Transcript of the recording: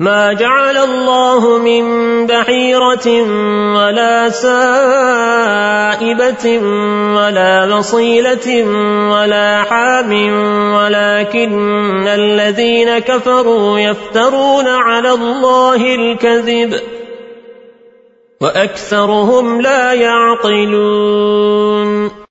ما جعل الله من بحيرة ولا سائبة ولا بصيلة ولا حام ولكن الذين كفروا يفترون على الله الكذب وأكثرهم لا يعقلون.